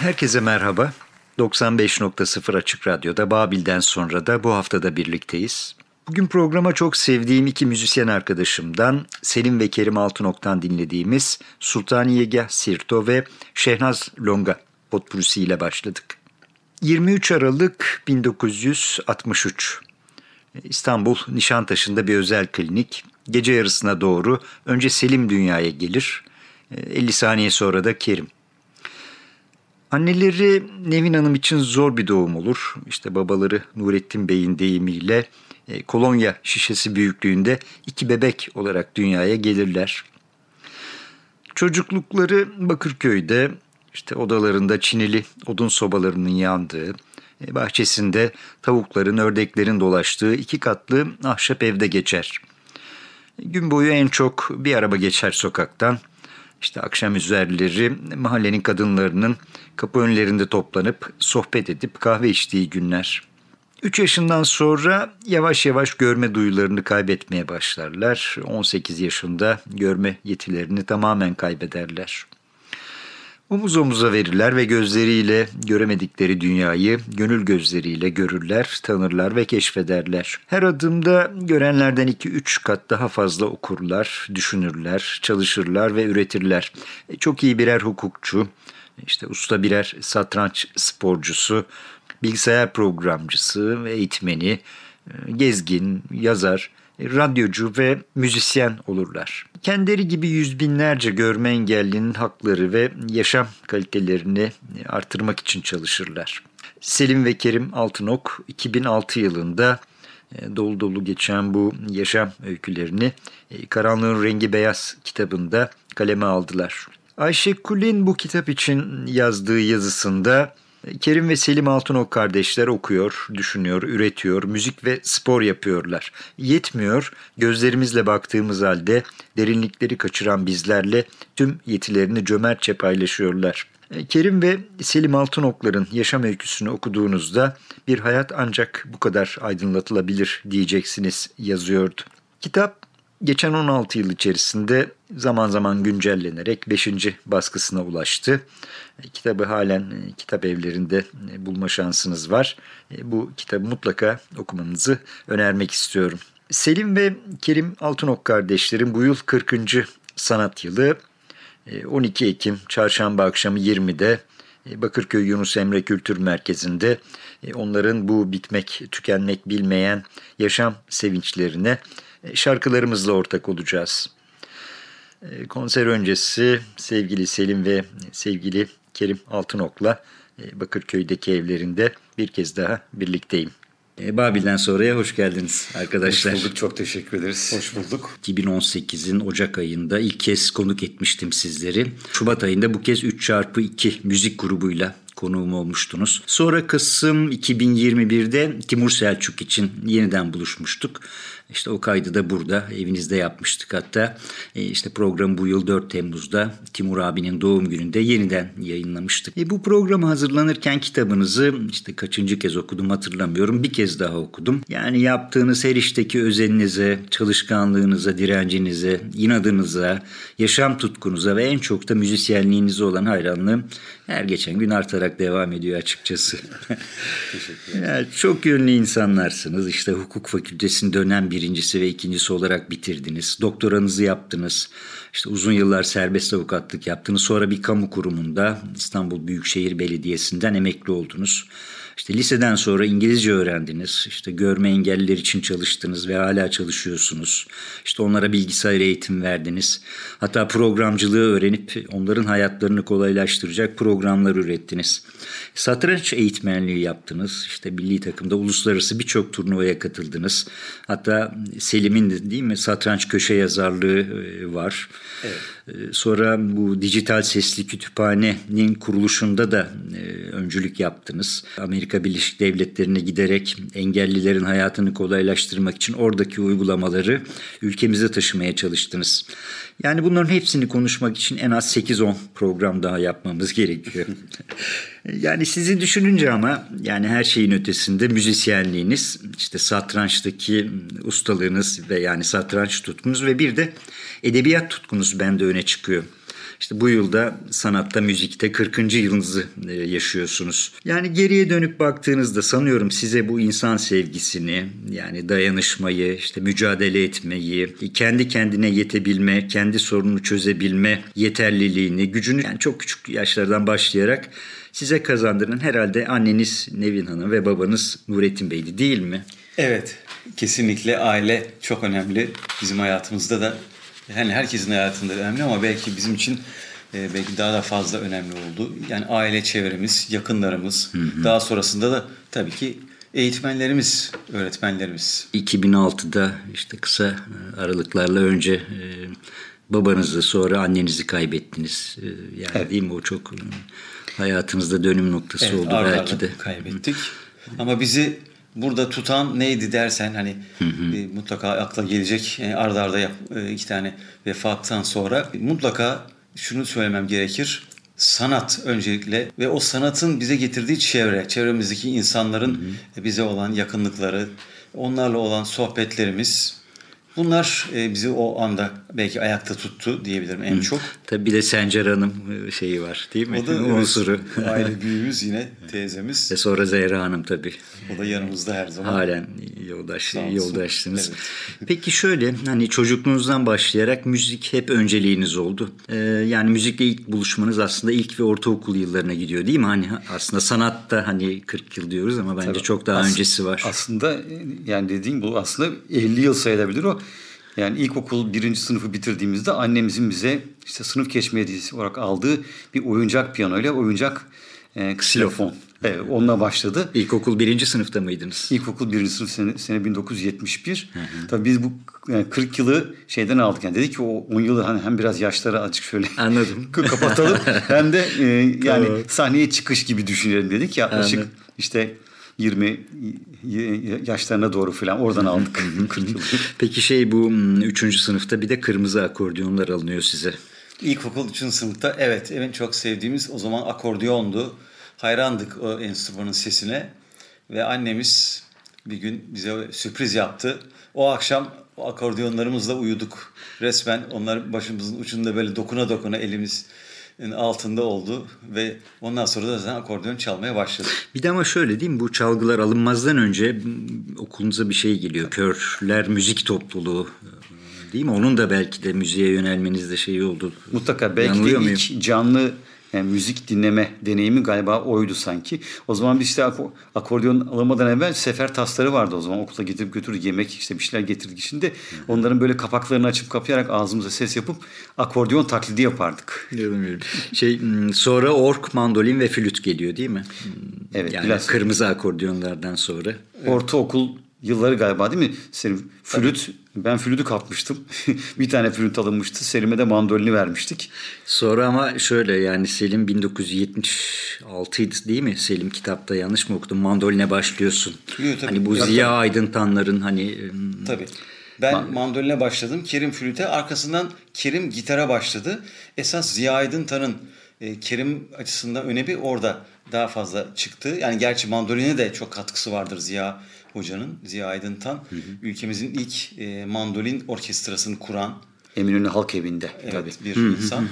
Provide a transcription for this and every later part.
Herkese merhaba. 95.0 Açık Radyo'da Babil'den sonra da bu haftada birlikteyiz. Bugün programa çok sevdiğim iki müzisyen arkadaşımdan Selim ve Kerim Altınok'tan dinlediğimiz Sultaniyegah Sirto ve Şehnaz Longa potpurisi ile başladık. 23 Aralık 1963 İstanbul Nişantaşı'nda bir özel klinik. Gece yarısına doğru önce Selim dünyaya gelir. 50 saniye sonra da Kerim. Anneleri Nevin Hanım için zor bir doğum olur. İşte babaları Nurettin Bey'in deyimiyle e, kolonya şişesi büyüklüğünde iki bebek olarak dünyaya gelirler. Çocuklukları Bakırköy'de işte odalarında çinili odun sobalarının yandığı, e, bahçesinde tavukların, ördeklerin dolaştığı iki katlı ahşap evde geçer. Gün boyu en çok bir araba geçer sokaktan. İşte akşam üzerleri mahallenin kadınlarının kapı önlerinde toplanıp sohbet edip kahve içtiği günler. 3 yaşından sonra yavaş yavaş görme duyularını kaybetmeye başlarlar. 18 yaşında görme yetilerini tamamen kaybederler. Omuz omuza verirler ve gözleriyle göremedikleri dünyayı gönül gözleriyle görürler, tanırlar ve keşfederler. Her adımda görenlerden iki üç kat daha fazla okurlar, düşünürler, çalışırlar ve üretirler. E, çok iyi birer hukukçu, işte usta birer satranç sporcusu, bilgisayar programcısı ve eğitmeni, e, gezgin, yazar, radyocu ve müzisyen olurlar. Kendileri gibi yüz binlerce görme engellinin hakları ve yaşam kalitelerini artırmak için çalışırlar. Selim ve Kerim Altınok 2006 yılında e, dolu dolu geçen bu yaşam öykülerini Karanlığın Rengi Beyaz kitabında kaleme aldılar. Ayşe Kulin bu kitap için yazdığı yazısında Kerim ve Selim Altınok kardeşler okuyor, düşünüyor, üretiyor, müzik ve spor yapıyorlar. Yetmiyor, gözlerimizle baktığımız halde derinlikleri kaçıran bizlerle tüm yetilerini cömertçe paylaşıyorlar. Kerim ve Selim Altınokların yaşam öyküsünü okuduğunuzda bir hayat ancak bu kadar aydınlatılabilir diyeceksiniz yazıyordu. Kitap geçen 16 yıl içerisinde zaman zaman güncellenerek 5. baskısına ulaştı. E, kitabı halen e, kitap evlerinde e, bulma şansınız var. Bu kitabı mutlaka okumanızı önermek istiyorum. Selim ve Kerim Altınok kardeşlerin bu yıl 40. sanat yılı 12 Ekim çarşamba akşamı 20'de Bakırköy Yunus Emre Kültür Merkezi'nde onların bu bitmek, tükenmek bilmeyen yaşam sevinçlerine şarkılarımızla ortak olacağız. Konser öncesi sevgili Selim ve sevgili Kerim Altınok'la e, Bakırköy'deki evlerinde bir kez daha birlikteyim. E, Babil'den sonraya hoş geldiniz arkadaşlar. Hoş bulduk, çok teşekkür ederiz. Hoş bulduk. 2018'in Ocak ayında ilk kez konuk etmiştim sizleri. Şubat ayında bu kez 3 çarpı 2 müzik grubuyla konuğum olmuştunuz. Sonra Kasım 2021'de Timur Selçuk için yeniden buluşmuştuk. İşte o kaydı da burada evinizde yapmıştık hatta. E işte programı bu yıl 4 Temmuz'da Timur abinin doğum gününde yeniden yayınlamıştık. E bu programı hazırlanırken kitabınızı işte kaçıncı kez okudum hatırlamıyorum. Bir kez daha okudum. Yani yaptığınız her işteki özeninize, çalışkanlığınıza, direncinize, inadınıza, yaşam tutkunuza ve en çok da müzisyenliğinize olan hayranlığım her geçen gün artarak devam ediyor açıkçası. Teşekkür ederim. Yani çok yönlü insanlarsınız. İşte hukuk fakültesinin dönem birincisi ve ikincisi olarak bitirdiniz. Doktoranızı yaptınız. İşte uzun yıllar serbest avukatlık yaptınız. Sonra bir kamu kurumunda İstanbul Büyükşehir Belediyesi'nden emekli oldunuz. İşte liseden sonra İngilizce öğrendiniz. İşte görme engelliler için çalıştınız ve hala çalışıyorsunuz. İşte onlara bilgisayar eğitim verdiniz. Hatta programcılığı öğrenip onların hayatlarını kolaylaştıracak programlar ürettiniz. Satranç eğitmenliği yaptınız. İşte milli takımda uluslararası birçok turnuvaya katıldınız. Hatta Selim'in de değil mi satranç köşe yazarlığı e, var. Evet. E, sonra bu dijital sesli kütüphanenin kuruluşunda da e, öncülük yaptınız. Amerika Birleşik Devletleri'ne giderek engellilerin hayatını kolaylaştırmak için oradaki uygulamaları ülkemize taşımaya çalıştınız. Yani bunların hepsini konuşmak için en az 8-10 program daha yapmamız gerekiyor. yani sizi düşününce ama yani her şeyin ötesinde müzisyenliğiniz, işte satrançtaki ustalığınız ve yani satranç tutkunuz ve bir de edebiyat tutkunuz bende öne çıkıyor. İşte bu yılda sanatta, müzikte 40. yılınızı e, yaşıyorsunuz. Yani geriye dönüp baktığınızda sanıyorum size bu insan sevgisini, yani dayanışmayı, işte mücadele etmeyi, kendi kendine yetebilme, kendi sorununu çözebilme yeterliliğini, gücünü yani çok küçük yaşlardan başlayarak size kazandıran herhalde anneniz Nevin Hanım ve babanız Nurettin Bey'di değil mi? Evet, kesinlikle aile çok önemli. Bizim hayatımızda da, yani herkesin hayatında önemli ama belki bizim için e, belki daha da fazla önemli oldu. Yani aile çevremiz, yakınlarımız, daha sonrasında da tabii ki eğitmenlerimiz, öğretmenlerimiz. 2006'da işte kısa e, aralıklarla önce e, babanızı sonra annenizi kaybettiniz. E, yani Evet. değil mi o çok e, hayatınızda dönüm noktası Evet, oldu belki de. kaybettik. Ama bizi burada tutan neydi dersen hani e, mutlaka akla gelecek e, arda arda yap, e, iki tane vefattan sonra mutlaka şunu söylemem gerekir. Sanat öncelikle ve o sanatın bize getirdiği çevre, çevremizdeki insanların e, bize olan yakınlıkları, onlarla olan sohbetlerimiz bunlar e, bizi o anda belki ayakta tuttu diyebilirim en çok. Tabii bir de Sencer Hanım e, şeyi var değil mi? O da evet, Unsuru. aile büyüğümüz yine teyzemiz. Ve sonra Zehra Hanım tabii. O da yanımızda her zaman. Halen yoldaş, yoldaşsınız. Evet. Peki şöyle hani çocukluğunuzdan başlayarak müzik hep önceliğiniz oldu. Ee, yani müzikle ilk buluşmanız aslında ilk ve ortaokul yıllarına gidiyor değil mi? Hani aslında sanatta hani 40 yıl diyoruz ama bence Tabii. çok daha As- öncesi var. Aslında yani dediğim bu aslında 50 yıl sayılabilir o. Yani ilkokul birinci sınıfı bitirdiğimizde annemizin bize işte sınıf geçme hediyesi olarak aldığı bir oyuncak piyanoyla oyuncak e, ksilofon. Evet, onunla başladı. İlkokul birinci sınıfta mıydınız? İlkokul birinci sınıf sene, sene 1971. Tabii biz bu yani 40 yılı şeyden aldık. Yani dedik ki o 10 yılı hani hem biraz yaşları azıcık şöyle Anladım. kapatalım hem de e, yani Tamam. sahneye çıkış gibi düşünelim dedik. Yaklaşık Anladım. işte 20 y- yaşlarına doğru falan oradan aldık 40 yılı. Peki şey bu üçüncü sınıfta bir de kırmızı akordeonlar alınıyor size. İlkokul 3. sınıfta evet en çok sevdiğimiz o zaman akordeondu. Hayrandık o enstrümanın sesine ve annemiz bir gün bize sürpriz yaptı. O akşam o akordeonlarımızla uyuduk. Resmen onlar başımızın ucunda böyle dokuna dokuna elimizin altında oldu ve ondan sonra da zaten akordeon çalmaya başladık. Bir de ama şöyle değil mi bu çalgılar alınmazdan önce okulunuza bir şey geliyor. Körler müzik topluluğu e, değil mi? Onun da belki de müziğe yönelmenizde şey oldu. Mutlaka belki de Yanılıyor muyum? ilk canlı yani müzik dinleme deneyimi galiba oydu sanki. O zaman biz işte ako- akordeon alamadan evvel sefer tasları vardı o zaman. Okula getirip götürdük yemek işte bir şeyler getirdik içinde. Onların böyle kapaklarını açıp kapayarak ağzımıza ses yapıp akordeon taklidi yapardık. Bilmiyorum. Şey m, sonra ork, mandolin ve flüt geliyor değil mi? Hmm, Evet, Yani biraz- kırmızı akordeonlardan sonra. Ortaokul yılları galiba değil mi? Senin flüt, ben flütü kapmıştım. bir tane flüt alınmıştı. Selim'e de mandolini vermiştik. Sonra ama şöyle yani Selim 1976 'ydı değil mi? Selim kitapta yanlış mı okudum? Mandoline başlıyorsun. Yok, tabii. Hani bu Yok, Ziya tabii. Aydın Tanlar'ın hani Tabii. Ben mandoline başladım. Kerim flüte. Arkasından Kerim gitara başladı. Esas Ziya Aydın Tan'ın e, Kerim açısından önemi orada daha fazla çıktı. Yani gerçi mandoline de çok katkısı vardır Ziya Hoca'nın. Ziya Aydın Tan. Ülkemizin ilk e, mandolin orkestrasını kuran Eminönü Halk Evi'nde. evet, Tabii. bir insan.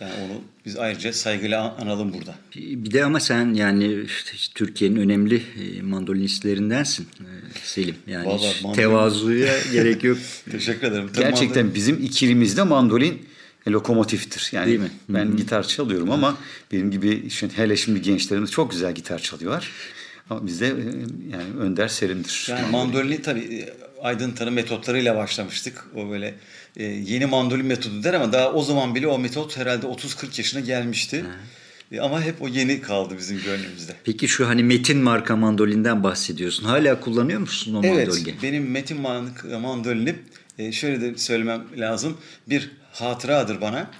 Yani onu biz ayrıca saygıyla an- analım burada. Bir de ama sen yani işte Türkiye'nin önemli e, mandolinistlerindensin e, Selim. Yani mandolin- tevazuya gerek yok. Teşekkür ederim. Tabii Gerçekten bizim ikilimizde mandolin e, lokomotiftir. Yani Değil mi? ben gitar çalıyorum ama benim gibi şimdi, hele şimdi gençlerimiz çok güzel gitar çalıyorlar. Ama bizde e, yani Önder Serin'dir. Yani mandolini tabii e, Aydın Tan'ın metotlarıyla başlamıştık. O böyle e, yeni mandolin metodu der ama daha o zaman bile o metot herhalde 30-40 yaşına gelmişti. E, ama hep o yeni kaldı bizim gönlümüzde. Peki şu hani Metin marka mandolinden bahsediyorsun. Hala kullanıyor musun o Evet, mandolini? benim Metin Man- mandolinim şöyle de söylemem lazım. Bir hatıradır bana.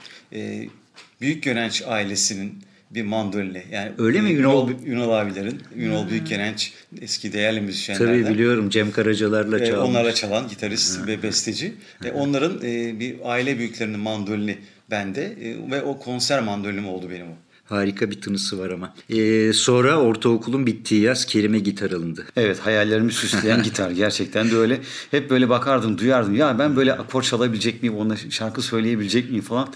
Büyük Gönenç ailesinin bir mandolini. Yani Öyle mi? e, Ünal- Ünal, abilerin. Ünal Büyük Gönenç eski değerli müzisyenlerden. Tabii biliyorum Cem Karacalar'la E, çalmış. onlarla çalan gitarist ve besteci. E, onların e, bir aile büyüklerinin mandolini bende e, ve o konser mandolinim oldu benim o. Harika bir tınısı var ama. Ee, sonra ortaokulun bittiği yaz Kerim'e gitar alındı. Evet hayallerimi süsleyen gitar gerçekten de öyle. Hep böyle bakardım duyardım ya ben böyle akor çalabilecek miyim onunla şarkı söyleyebilecek miyim falan.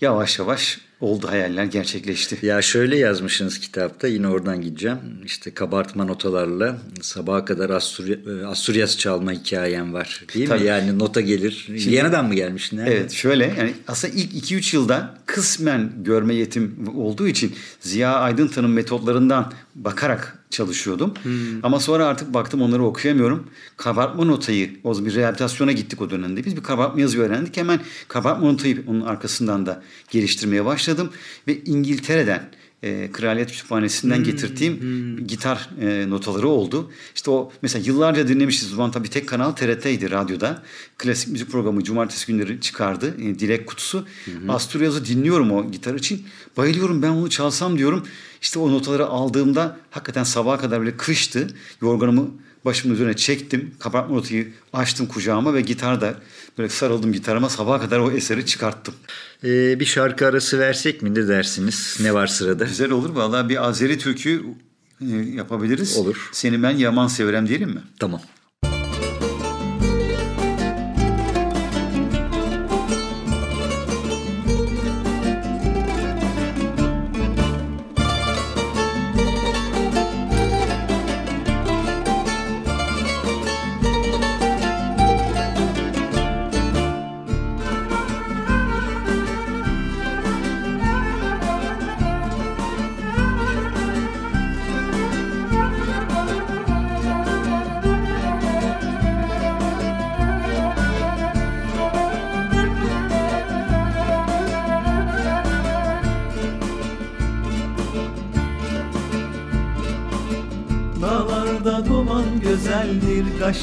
yavaş yavaş oldu hayaller gerçekleşti. Ya şöyle yazmışsınız kitapta yine oradan gideceğim. İşte kabartma notalarla sabaha kadar Asturya, Asturyas çalma hikayem var. Değil Tabii. mi? Yani nota gelir. Viyana'dan mı gelmiş? Nereden? Evet şöyle yani aslında ilk 2-3 yılda kısmen görme yetim olduğu için Ziya Aydıntan'ın metotlarından bakarak çalışıyordum. Ama sonra artık baktım onları okuyamıyorum. Kabartma notayı, o bir rehabilitasyona gittik o dönemde. Biz bir kabartma yazı öğrendik. Hemen kabartma notayı onun arkasından da geliştirmeye başladım. Ve İngiltere'den e, Kraliyet Kütüphanesi'nden getirdiğim gitar e, notaları oldu. İşte o mesela yıllarca dinlemişiz. O zaman tabii tek kanal TRT'ydi radyoda. Klasik müzik programı cumartesi günleri çıkardı. E, Dilek Kutusu. Asturyaz'ı dinliyorum o gitar için. Bayılıyorum ben onu çalsam diyorum. İşte o notaları aldığımda hakikaten sabaha kadar böyle kıştı. Yorganımı başımın üzerine çektim. Kabartma notayı açtım kucağıma ve gitarda böyle sarıldım gitarıma sabaha kadar o eseri çıkarttım. Ee, bir şarkı arası versek mi ne dersiniz? Ne var sırada? Güzel olur. Vallahi bir Azeri türkü e, yapabiliriz. Olur. Seni ben yaman severem diyelim mi? Tamam.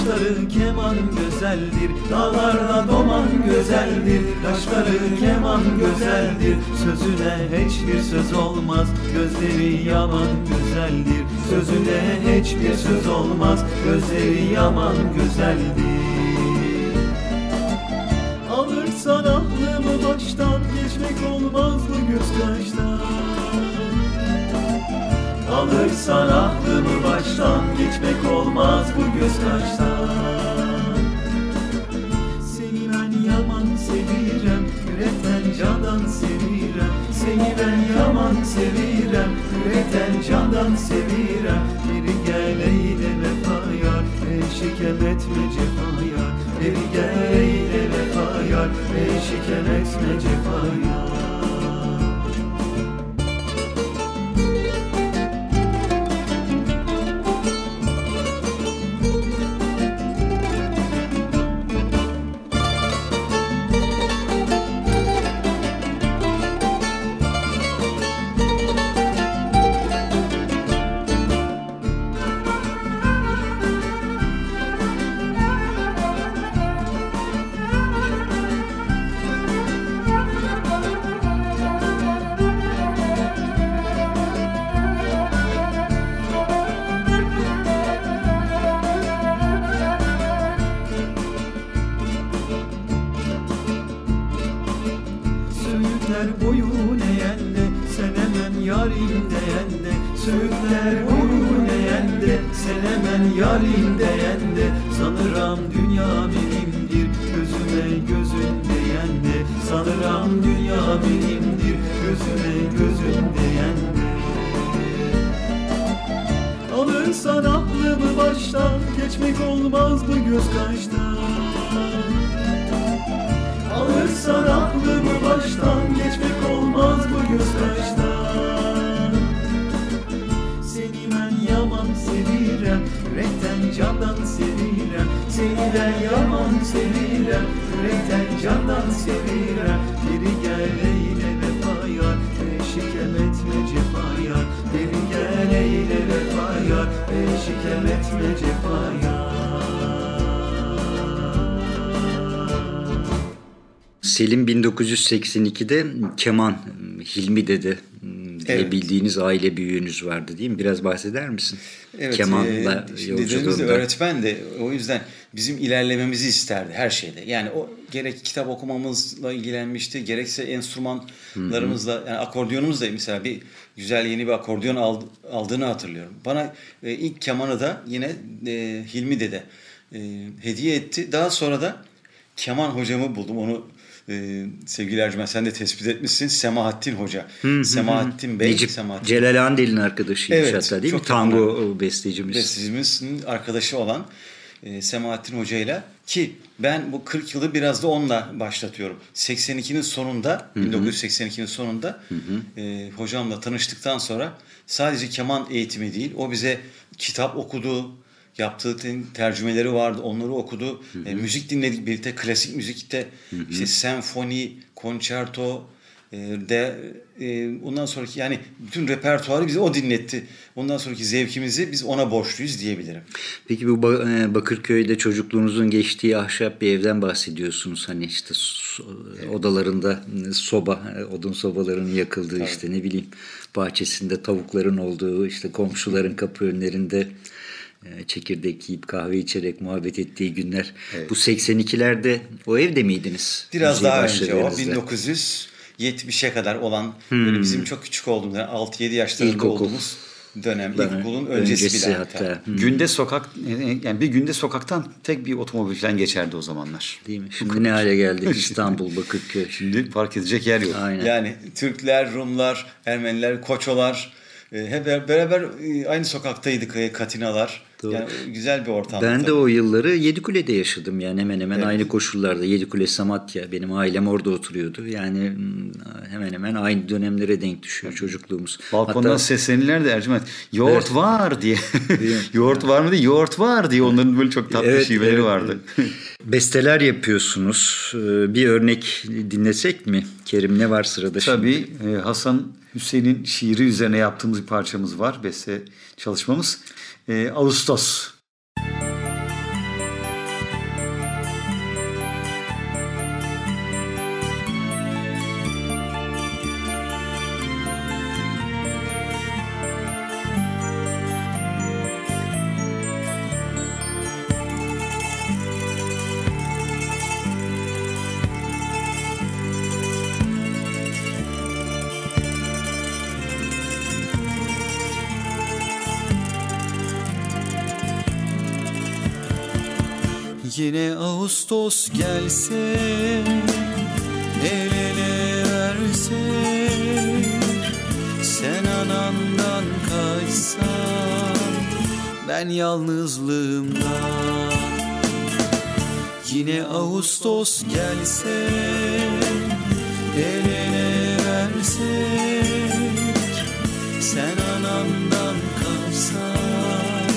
Kaşları keman güzeldir. Dağlarda duman güzeldir, kaşları keman güzeldir. Sözüne hiçbir söz olmaz, gözleri yaman güzeldir. Sözüne hiçbir söz olmaz, gözleri yaman güzeldir. Alırsan aklımı baştan, geçmek olmaz mı göz kaştan? Alırsan aklımı baştan Geçmek olmaz bu göz kaştan candan sevirem Biri gel eyle vefa yar Eşikem etme cefa yar Biri gel eyle vefa Selim 1982'de keman Hilmi Dede diye Evet. bildiğiniz aile büyüğünüz vardı değil mi? Biraz bahseder misin? Evet, Kemanla e, yolculuğunda. öğretmen de o yüzden bizim ilerlememizi isterdi her şeyde. Yani o gerek kitap okumamızla ilgilenmişti, gerekse enstrümanlarımızla yani akordiyonumuzla mesela bir güzel yeni bir akordiyon ald- aldığını hatırlıyorum. Bana e, ilk kemanı da yine e, Hilmi Dede e, hediye etti. Daha sonra da keman hocamı buldum. Onu e, sevgili Ercüment sen de tespit etmişsin. Semahattin Hoca. Semahattin Bey. Necip Semahattin Celal Andel'in arkadaşıymış Evet, hatta değil mi? Tango yakın. bestecimiz. bestecimizin arkadaşı olan e, Semahattin Hoca ile ki ben bu 40 yılı biraz da onunla başlatıyorum. 82'nin sonunda 1982'nin sonunda e, hocamla tanıştıktan sonra sadece keman eğitimi değil o bize kitap okudu yaptığı te- tercümeleri vardı onları okudu E, müzik dinledik birlikte klasik müzikte işte senfoni konçerto e, de e, ondan sonraki yani bütün repertuarı bize o dinletti. Ondan sonraki zevkimizi biz ona borçluyuz diyebilirim. Peki bu e, Bakırköy'de çocukluğunuzun geçtiği ahşap bir evden bahsediyorsunuz. Hani işte odalarında e, soba, e, odun sobalarının yakıldığı işte ne bileyim bahçesinde tavukların olduğu işte komşuların kapı önlerinde çekirdek yiyip kahve içerek muhabbet ettiği günler. Bu 82'lerde o evde miydiniz? Biraz daha önce o başladığınızda? 1970'e kadar olan böyle bizim çok küçük olduğumuz yani 6-7 yaşlarında İlkokul. olduğumuz dönem. İlkokulun öncesi, öncesi bile hatta. hatta. Günde sokak yani bir günde sokaktan tek bir otomobil falan geçerdi o zamanlar. Değil mi? Şimdi ne hale geldik İstanbul, Bakırköy. Şimdi park edecek yer yok. Aynen. Yani Türkler, Rumlar, Ermeniler, Koçolar e, hep beraber e, aynı sokaktaydık e, Katinalar. Doğru. Yani güzel bir ortamdı. Ben de tabii. o yılları Yedikule'de yaşadım yani hemen hemen aynı koşullarda. Yedikule Samatya benim ailem orada oturuyordu. Yani hmm, hemen hemen aynı dönemlere denk düşüyor çocukluğumuz. Balkondan Hatta seslenirlerdi Ercüment. Yoğurt var diye. yoğurt var mı diye yoğurt var diye onların böyle çok tatlı Evet, şiveleri evet. vardı. besteler yapıyorsunuz. Ee, Bir örnek dinlesek mi? Kerim ne var sırada şimdi? Tabii e, Hasan Hüseyin'in şiiri üzerine yaptığımız bir parçamız var. Beste çalışmamız. E, Ağustos. Ağustos gelse El ele versek Sen anandan kaçsan Ben yalnızlığımdan Yine Ağustos gelse El ele versek Sen anandan kaçsan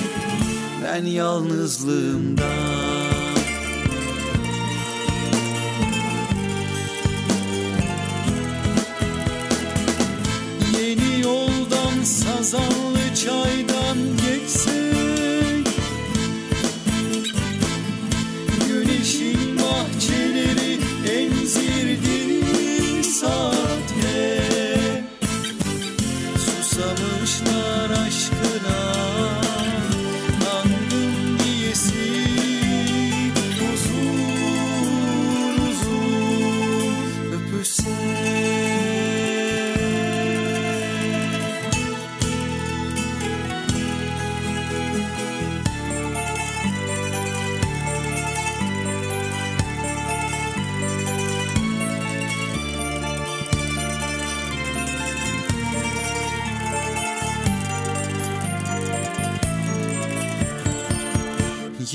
Ben yalnızlığımdan Sazanlı çaydan geçsek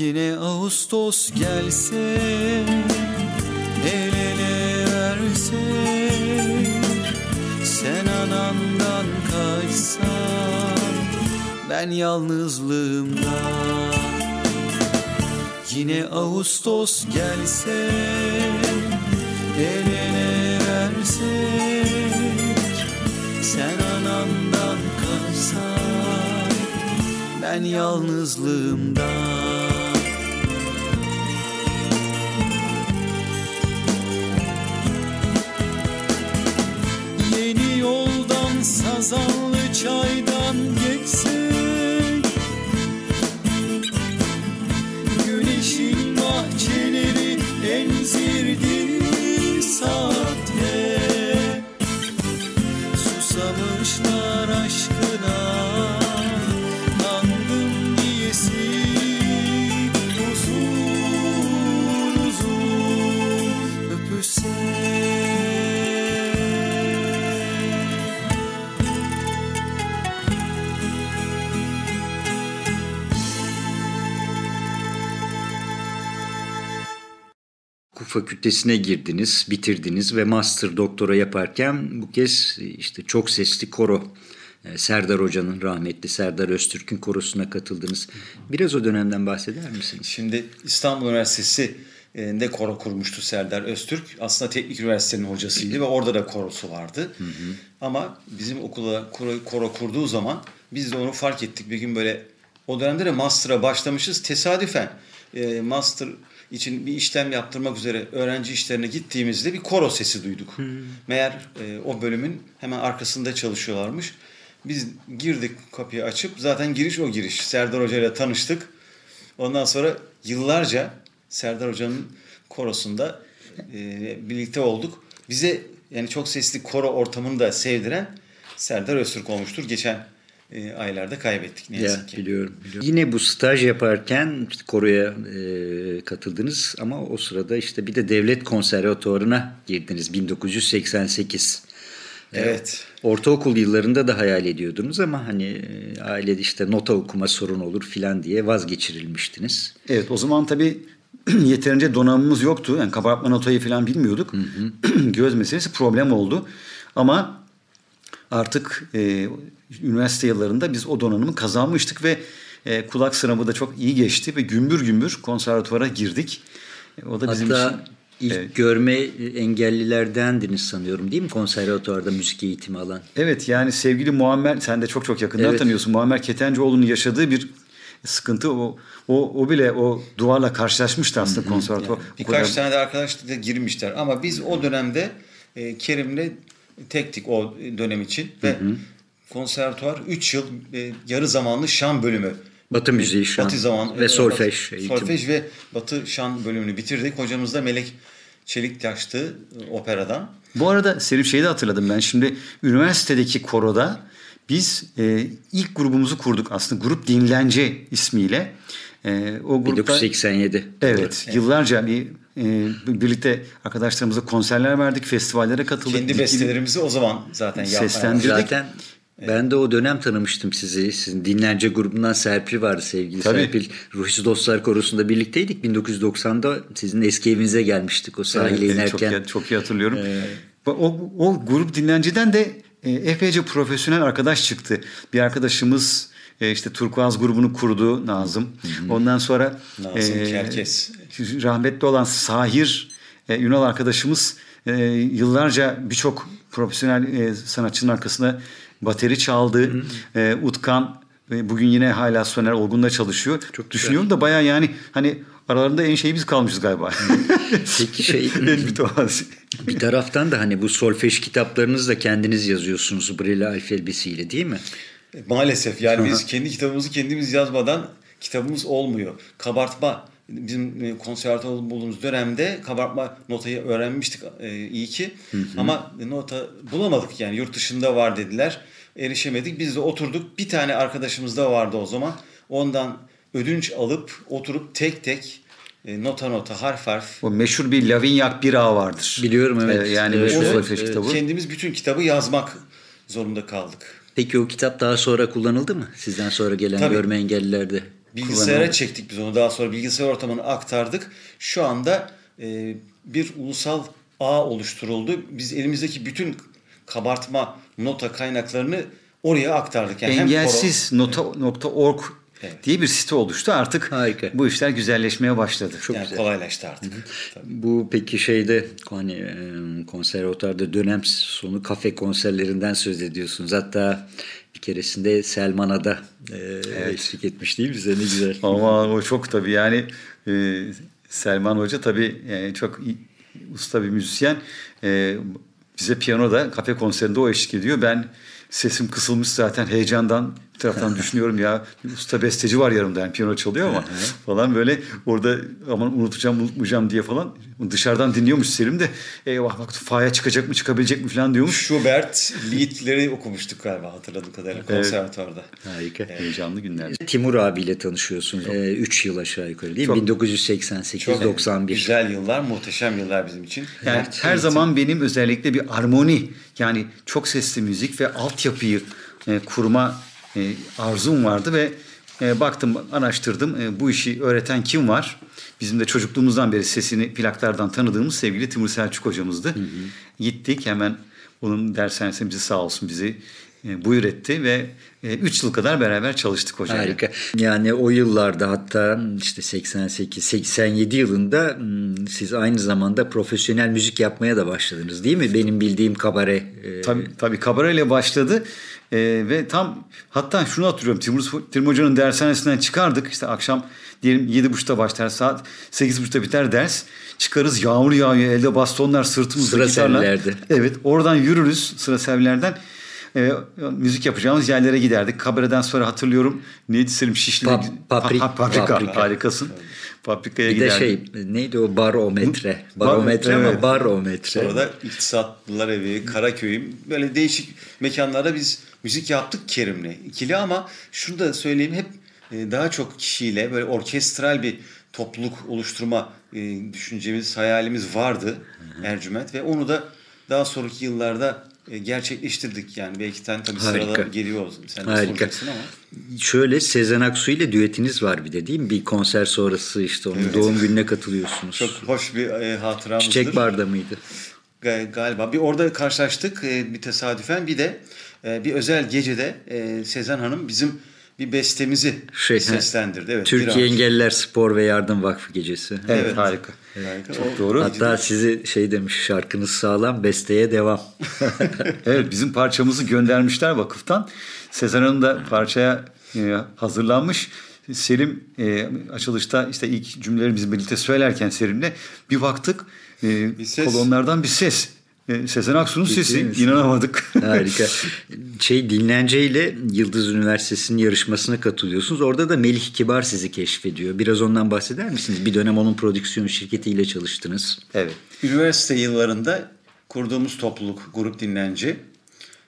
Yine Ağustos gelse El ele versek Sen anandan kaçsan Ben yalnızlığımdan Yine Ağustos gelse El ele versek Sen anandan kaçsan Ben yalnızlığımdan Sazanlı çaydan geçsek fakültesine girdiniz, bitirdiniz ve master doktora yaparken bu kez işte çok sesli koro e, Serdar Hoca'nın rahmetli Serdar Öztürk'ün korosuna katıldınız. Biraz o dönemden bahseder misiniz? Şimdi İstanbul Üniversitesi e, de koro kurmuştu Serdar Öztürk. Aslında Teknik Üniversitenin hocasıydı ve orada da korosu vardı. Ama bizim okula koro, koro kurduğu zaman biz de onu fark ettik. Bir gün böyle o dönemde de master'a başlamışız. Tesadüfen e, master için bir işlem yaptırmak üzere öğrenci işlerine gittiğimizde bir koro sesi duyduk. Meğer e, o bölümün hemen arkasında çalışıyorlarmış. Biz girdik kapıyı açıp zaten giriş o giriş. Serdar Hoca ile tanıştık. Ondan sonra yıllarca Serdar Hoca'nın korosunda e, birlikte olduk. Bize yani çok sesli koro ortamını da sevdiren Serdar Öztürk olmuştur. Geçen e, aylarda kaybettik ne yazık Ya, ki. biliyorum, biliyorum. Yine bu staj yaparken işte koroya e, katıldınız ama o sırada işte bir de devlet konservatuvarına girdiniz 1988. Evet. Ortaokul yıllarında da hayal ediyordunuz ama hani e, ailede işte nota okuma sorun olur filan diye vazgeçirilmiştiniz. Evet o zaman tabii yeterince donanımımız yoktu. Yani kabartma notayı falan bilmiyorduk. Göz meselesi problem oldu. Ama artık e, üniversite yıllarında biz o donanımı kazanmıştık ve e, kulak sınavı da çok iyi geçti ve gümbür gümbür konservatuvara girdik. E, o da bizim Hatta için ilk görme engellilerdendiniz sanıyorum değil mi konservatuvarda müzik eğitimi alan? Evet yani sevgili Muammer sen de çok çok yakından Evet. tanıyorsun. Muammer Ketencoğlu'nun yaşadığı bir sıkıntı o o o bile o duvarla karşılaşmıştı aslında konservatuvar. O Birkaç kadar- tane de arkadaş da girmişler. Ama biz o dönemde e, Kerim'le tektik o dönem için ve konservatuvar 3 yıl e, yarı zamanlı şan bölümü. Batı müziği, şan Batı zaman ve e, solfej eğitimi. Solfej ve Batı şan bölümünü bitirdik. Hocamız da Melek Çeliktaş'tı e, operadan. Bu arada Selim şeyi de hatırladım ben. Şimdi üniversitedeki koroda biz e, ilk grubumuzu kurduk aslında. Grup Dinlence ismiyle. E, o grupta 1987. Evet, yıllarca bir e, birlikte arkadaşlarımıza konserler verdik, festivallere katıldık. Kendi bestelerimizi o zaman zaten Seslendirdik. Zaten ben de o dönem tanımıştım sizi. Sizin dinlence grubundan Serpil vardı sevgili Tabii. Serpil. Ruhsuz Dostlar Korosu'nda birlikteydik. 1990'da sizin eski evinize gelmiştik o sahile Evet, inerken. Çok iyi, çok iyi hatırlıyorum. O, o grup dinlenciden de e, epeyce profesyonel arkadaş çıktı. Bir arkadaşımız e, işte Turkuaz grubunu kurdu Nazım. Ondan sonra Nazım Kerkes. rahmetli olan Sahir e, Ünal arkadaşımız e, yıllarca birçok profesyonel e, sanatçının arkasında bateri çaldı. E, Utkan e, bugün yine hala Soner Olgun'da çalışıyor. Çok Düşünüyorum da baya yani hani aralarında en şey biz kalmışız galiba. Peki şey bir taraftan da hani bu solfej kitaplarınızı da kendiniz yazıyorsunuz Braille alfabesiyle değil mi? Maalesef yani biz kendi kitabımızı kendimiz yazmadan kitabımız olmuyor. Kabartma bizim e, konservatuvar bulduğumuz dönemde kabartma notayı öğrenmiştik e, iyi ki ama nota bulamadık yani yurt dışında var dediler erişemedik biz de oturduk bir tane arkadaşımız da vardı o zaman ondan ödünç alıp oturup tek tek e, nota nota harf harf O meşhur bir Lavignac bir ağ vardır. Biliyorum, evet. Ee, yani Evet, meşhur evet. kitabı. kendimiz bütün kitabı yazmak zorunda kaldık. Peki o kitap daha sonra kullanıldı mı? Sizden sonra gelen Tabii. görme engellilerde. Bilgisayara çektik biz onu. Daha sonra bilgisayar ortamına aktardık. Şu anda e, bir ulusal ağ oluşturuldu. Biz elimizdeki bütün kabartma nota kaynaklarını oraya aktardık. Yani Engelsiz.org Evet. diye bir site oluştu. Artık Harika. bu işler güzelleşmeye başladı. koro- yani kolaylaştı artık. Bu peki şeyde hani e, konservatuarda dönem sonu kafe konserlerinden söz ediyorsunuz. Hatta bir keresinde Selman'a da e, eşlik etmiş değil mi bize ne güzel. Ama o çok tabii yani e, Selman Hoca tabii yani çok iyi- usta bir müzisyen. E, bize piyanoda kafe konserinde o eşlik ediyor. Ben sesim kısılmış zaten heyecandan bir taraftan düşünüyorum ya bir usta besteci var yanımda yani piyano çalıyor ama falan böyle orada aman unutacağım unutmayacağım diye falan dışarıdan dinliyormuş Selim de eyvah bak faya çıkacak mı çıkabilecek mi falan diyormuş. Schubert liedleri okumuştuk galiba hatırladığım kadarıyla konservatuvarda. Harika. Heyecanlı günler. Timur abiyle tanışıyorsunuz. 3 yıl aşağı yukarı değil mi? Çok- 1988-91. Güzel yıllar, muhteşem yıllar bizim için. Yani Hem her eğitim- zaman benim özellikle bir armoni yani çok sesli müzik ve altyapıyı e, kurma e, arzum vardı ve e, baktım, araştırdım. E, bu işi öğreten kim var? Bizim de çocukluğumuzdan beri sesini plaklardan tanıdığımız sevgili Timur Selçuk hocamızdı. Gittik hemen onun dershanesine bizi sağ olsun bizi e, buyur etti ve 3 yıl kadar beraber çalıştık hocayla. Harika. Yani o yıllarda hatta işte 88 87 yılında siz aynı zamanda profesyonel müzik yapmaya da başladınız değil mi? Benim bildiğim kabare. e, Tabii, tabii kabareyle başladı Ee, ve tam hatta şunu hatırlıyorum Timur, Timur Hoca'nın dershanesinden çıkardık işte akşam diyelim 7.30'da başlar saat 8.30'da biter ders çıkarız yağmur yağıyor elde bastonlar sırtımızda Sıra gitarla. Evet oradan yürürüz sıra sevlerden e, müzik yapacağımız yerlere giderdik. Kabareden sonra hatırlıyorum neydi Selim Şişli? Pap- papri- Pa- paprika. paprika. Harikasın. Paprikaya bir de giderdik. şey neydi o barometre. Barometre ama evet. barometre. Sonra da İktisatlılar Evi, Karaköy'üm böyle değişik mekanlarda biz müzik yaptık Kerim'le. ikili ama şunu da söyleyeyim hep e, daha çok kişiyle böyle orkestral bir topluluk oluşturma e, düşüncemiz, hayalimiz vardı Ercüment ve onu da daha sonraki yıllarda gerçekleştirdik. Yani belki sen tabii Harika. sırada geliyor. Sen de Harika. ama. Şöyle Sezen Aksu ile düetiniz var bir de değil mi? Bir konser sonrası işte onun doğum gününe katılıyorsunuz. Çok hoş bir e, hatıramızdır. Çiçek barda mıydı? Ga- Galiba bir orada karşılaştık e, bir tesadüfen bir de e, bir özel gecede e, Sezen Hanım bizim bir bestemizi Şey, seslendirdi. Evet, Türkiye Engelliler Spor ve Yardım Vakfı gecesi. Evet, Evet. harika. Harika. Çok O doğru. Hatta sizi şey demiş şarkınız sağlam besteye devam. Evet bizim parçamızı göndermişler vakıftan. Sezen Hanım da parçaya e, hazırlanmış. Selim e, açılışta işte ilk cümleleri biz birlikte söylerken Selim'le bir baktık e, Bir ses. kolonlardan bir ses. E, Sezen Aksu'nun sesi misin? inanamadık. Harika. Şey dinlence ile Yıldız Üniversitesi'nin yarışmasına katılıyorsunuz. Orada da Melih Kibar sizi keşfediyor. Biraz ondan bahseder misiniz? Bir dönem onun prodüksiyon şirketiyle çalıştınız. evet. Üniversite yıllarında kurduğumuz topluluk, grup dinlenci.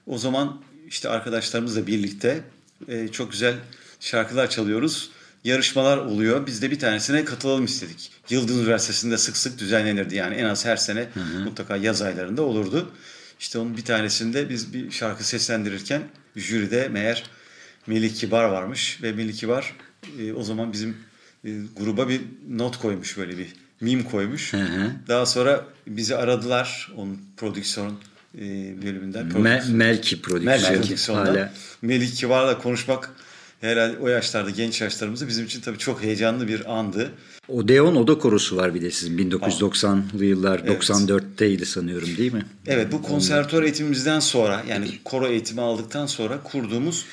O zaman işte arkadaşlarımızla birlikte e, çok güzel şarkılar çalıyoruz. Yarışmalar oluyor. Biz de bir tanesine katılalım istedik. Yıldız Üniversitesi'nde sık sık düzenlenirdi. Yani en az her sene mutlaka yaz aylarında olurdu. İşte onun bir tanesinde biz bir şarkı seslendirirken jüride meğer Melih Kibar varmış ve Melih Kibar e, o zaman bizim e, gruba bir not koymuş böyle bir mim koymuş. hı. Daha sonra bizi aradılar onun prodüksiyon e, bölümünden. Me- Prodüksiyon- Melki prodüksiyon. Prodüksiyondan. Hala. Melih Kibar'la konuşmak herhalde o yaşlarda genç yaşlarımızda bizim için tabii çok heyecanlı bir andı. Odeon Oda Korosu var bir de sizin 1990'lı yıllar 94'teydi sanıyorum değil mi? Evet bu konservatuar eğitimimizden sonra yani koro eğitimi aldıktan sonra kurduğumuz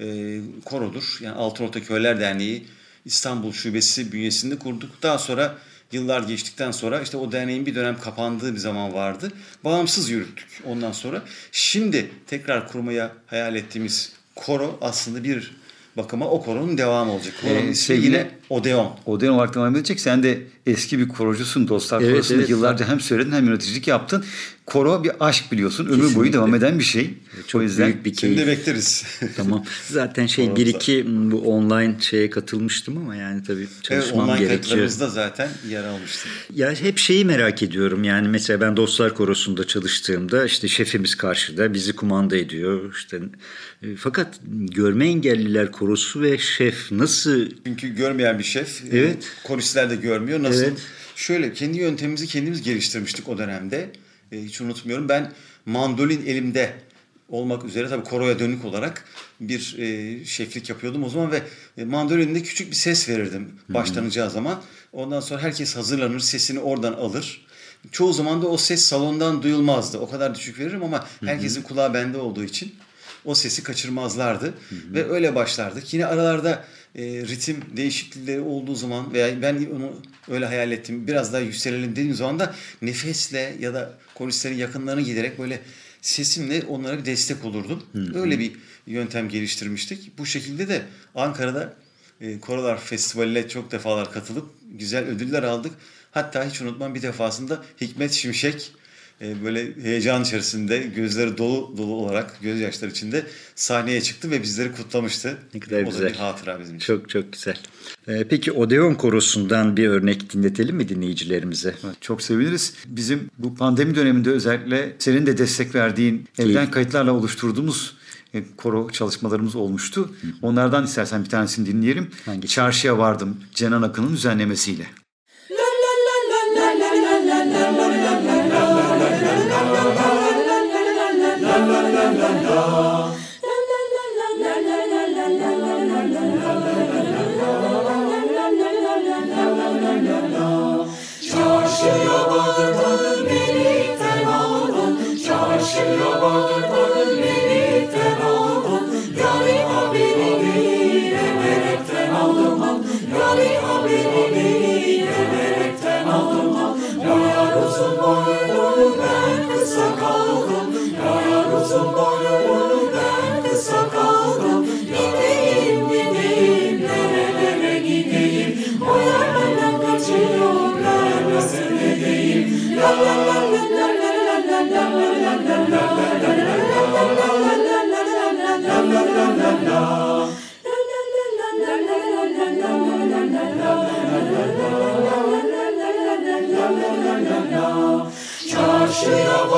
e, korodur. Yani Altınorta Köyler Derneği İstanbul Şubesi bünyesinde kurduk. Daha sonra yıllar geçtikten sonra işte o derneğin bir dönem kapandığı bir zaman vardı. Bağımsız yürüttük ondan sonra. Şimdi tekrar kurmaya hayal ettiğimiz koro aslında bir bakıma o koronun devamı olacak. Koronun Ee, sevgili- yine Odeon. Odeon olarak devam edecek. Sen de eski bir korocusun. Dostlar Evet, Korosu'nda evet. yıllarca hem söyledin hem yöneticilik yaptın. Koro bir aşk biliyorsun. Ömür boyu Kesinlikle. devam eden bir şey. Çok o yüzden büyük bir Seni keyif. de bekleriz. Tamam. Zaten şey bir iki bu online şeye katılmıştım ama yani tabii evet, çalışmam online gerekiyor. kayıtlarımızda zaten yer almıştı. Ya hep şeyi merak ediyorum yani mesela ben Dostlar Korosu'nda çalıştığımda işte şefimiz karşıda bizi kumanda ediyor işte e, fakat görme engelliler korosu ve şef nasıl Çünkü görmeyen bir şef. e, Evet. Koristler de görmüyor. Nasıl? Evet. Şöyle kendi yöntemimizi kendimiz geliştirmiştik o dönemde. E, hiç unutmuyorum. Ben mandolin elimde olmak üzere tabii koroya dönük olarak bir e, şeflik yapıyordum o zaman ve e, mandolinde küçük bir ses verirdim başlanacağı zaman. Ondan sonra herkes hazırlanır, sesini oradan alır. Çoğu zaman da o ses salondan duyulmazdı. O kadar düşük veririm ama herkesin kulağı bende olduğu için o sesi kaçırmazlardı ve öyle başlardık. Yine aralarda e, ritim değişiklikleri olduğu zaman veya ben onu öyle hayal ettim biraz daha yükselelim dediğim zaman da nefesle ya da koristlerin yakınlarına giderek böyle sesimle onlara bir destek olurdum. Öyle bir yöntem geliştirmiştik. Bu şekilde de Ankara'da e, Korolar Festivali'ne çok defalar katılıp güzel ödüller aldık. Hatta hiç unutmam bir defasında Hikmet Şimşek e, böyle heyecan içerisinde gözleri dolu dolu olarak gözyaşları içinde sahneye çıktı ve bizleri kutlamıştı. Ne kadar o güzel. da bir hatıra bizim için. çok çok güzel. E, peki Odeon Korosu'ndan bir örnek dinletelim mi dinleyicilerimize? Çok seviniriz. Bizim bu pandemi döneminde özellikle senin de destek verdiğin evden kayıtlarla oluşturduğumuz e, koro çalışmalarımız olmuştu. Onlardan istersen bir tanesini dinleyelim. Çarşıya vardım Cenan Akın'ın düzenlemesiyle.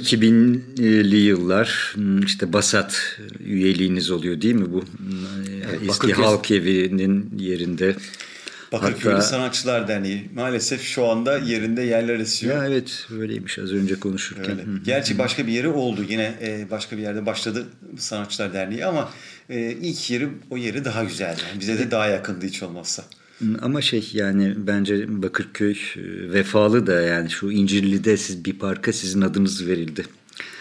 2000'li yıllar hmm, işte Basat üyeliğiniz oluyor değil mi bu? Eski Bakırköy- halk evinin yerinde. Bakırköylü Hatta- Sanatçılar Derneği maalesef şu anda yerinde yerler esiyor. Ya evet öyleymiş az önce konuşurken. Öyle. Gerçi başka bir yeri oldu. Yine e, başka bir yerde başladı Sanatçılar Derneği ama e, ilk yeri o yeri daha güzeldi. Yani bize de daha yakındı hiç olmazsa. Ama şey yani bence Bakırköy e, vefalı da yani şu İncirli'de siz bir parka sizin adınız verildi.